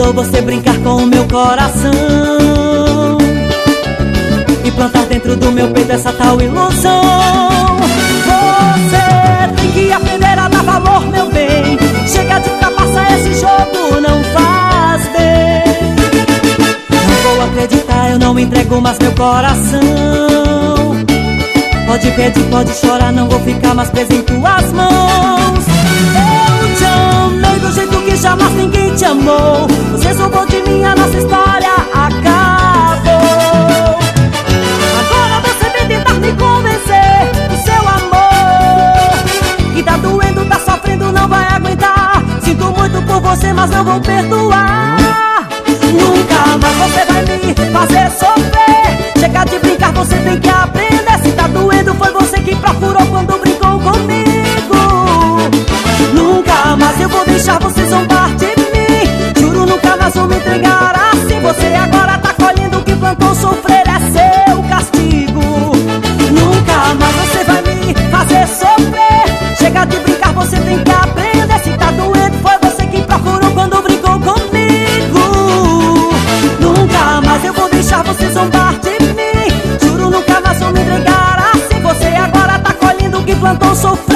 mandou você brincar com o meu coração E plantar dentro do meu peito essa tal ilusão. Você tem que aprender a dar valor, meu bem. Chega de ultrapassar esse jogo, não faz bem. Não vou acreditar, eu não entrego mais meu coração. Pode pedir, pode chorar, não vou ficar mais preso em tuas mãos mas não vou perdoar. Nunca mais você vai me fazer sofrer. Chega de brincar, você tem que aprender. Se tá doendo, foi você que procurou quando brincou comigo. Nunca mais eu vou deixar você zombar de mim. Juro, nunca mais vou me entregar assim. Você agora tá colhendo o que plantou Sofrer é seu castigo. Nunca mais você vai me fazer sofrer. Chega de brincar, colhendo o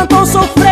é seu